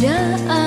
热爱。